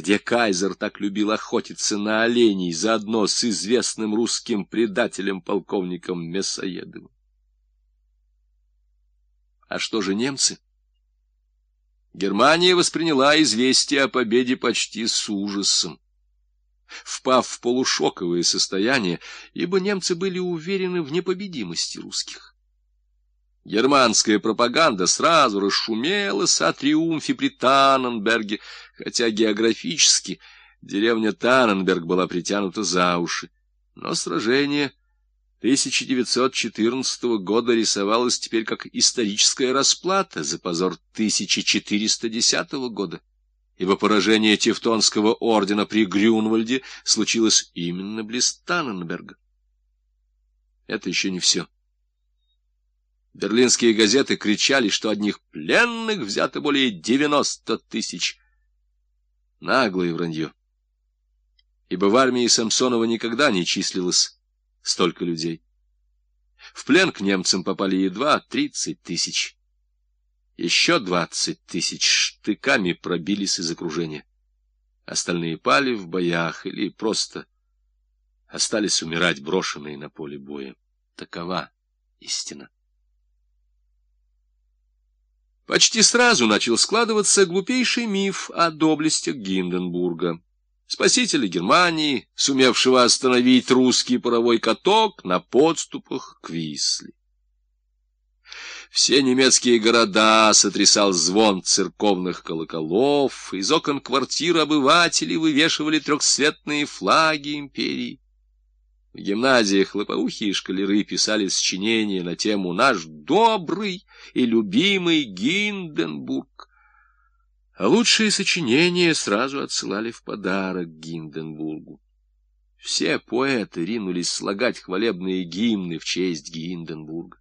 где кайзер так любил охотиться на оленей заодно с известным русским предателем-полковником Мясоедовым. А что же немцы? Германия восприняла известие о победе почти с ужасом, впав в полушоковое состояние, ибо немцы были уверены в непобедимости русских. Германская пропаганда сразу расшумела о триумфе при Танненберге, хотя географически деревня Танненберг была притянута за уши. Но сражение 1914 года рисовалась теперь как историческая расплата за позор 1410 года, ибо поражение Тевтонского ордена при Грюнвальде случилось именно близ Танненберга. Это еще не все. Берлинские газеты кричали, что одних пленных взято более 90 тысяч. Наглое вранье. Ибо в армии Самсонова никогда не числилось столько людей. В плен к немцам попали едва тридцать тысяч. Еще двадцать тысяч штыками пробились из окружения. Остальные пали в боях или просто остались умирать, брошенные на поле боя. Такова истина. Почти сразу начал складываться глупейший миф о доблестях Гинденбурга спасителя Германии, сумевшего остановить русский паровой каток на подступах к Висле. Все немецкие города сотрясал звон церковных колоколов, из окон квартир обывателей вывешивали трехцветные флаги империи. В гимназиях и шкалеры писали сочинения на тему «Наш добрый и любимый Гинденбург», а лучшие сочинения сразу отсылали в подарок Гинденбургу. Все поэты ринулись слагать хвалебные гимны в честь Гинденбурга.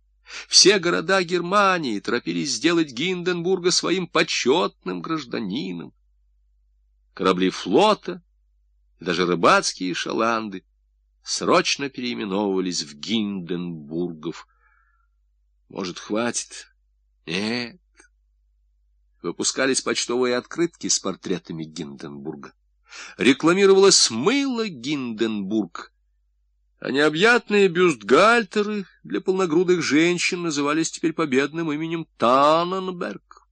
Все города Германии торопились сделать Гинденбурга своим почетным гражданином. Корабли флота даже рыбацкие шаланды срочно переименовывались в Гинденбургов. Может, хватит? Нет выпускались почтовые открытки с портретами Гинденбурга. Рекламировалось мыло Гинденбург, а необъятные бюстгальтеры для полногрудых женщин назывались теперь победным именем Танненберг.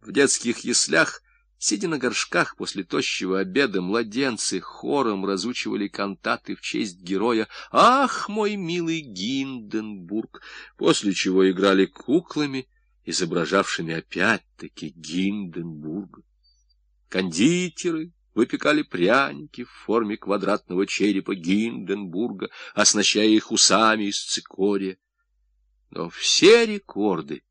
В детских яслях, сидя на горшках после тощего обеда, младенцы хором разучивали кантаты в честь героя «Ах, мой милый Гинденбург!», после чего играли куклами — изображавшими опять-таки Гинденбург. Кондитеры выпекали пряники в форме квадратного черепа Гинденбурга, оснащая их усами из цикория. Но все рекорды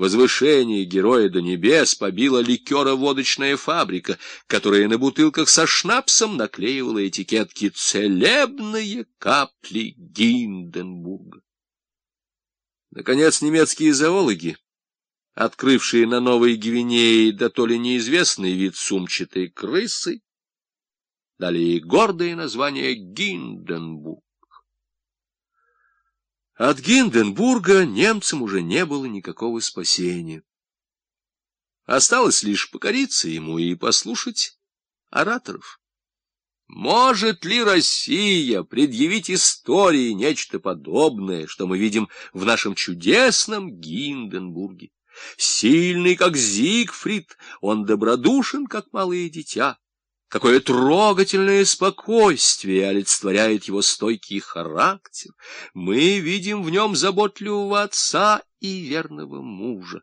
возвышение героя до небес побила ликеро-водочная фабрика, которая на бутылках со шнапсом наклеивала этикетки «Целебные капли Гинденбурга». Наконец, немецкие зоологи открывшие на Новой Гвинее да то ли неизвестный вид сумчатой крысы, дали ей гордое название Гинденбург. От Гинденбурга немцам уже не было никакого спасения. Осталось лишь покориться ему и послушать ораторов. Может ли Россия предъявить истории нечто подобное, что мы видим в нашем чудесном Гинденбурге? Сильный, как Зигфрид, он добродушен, как малое дитя. Какое трогательное спокойствие олицетворяет его стойкий характер. Мы видим в нем заботливого отца и верного мужа.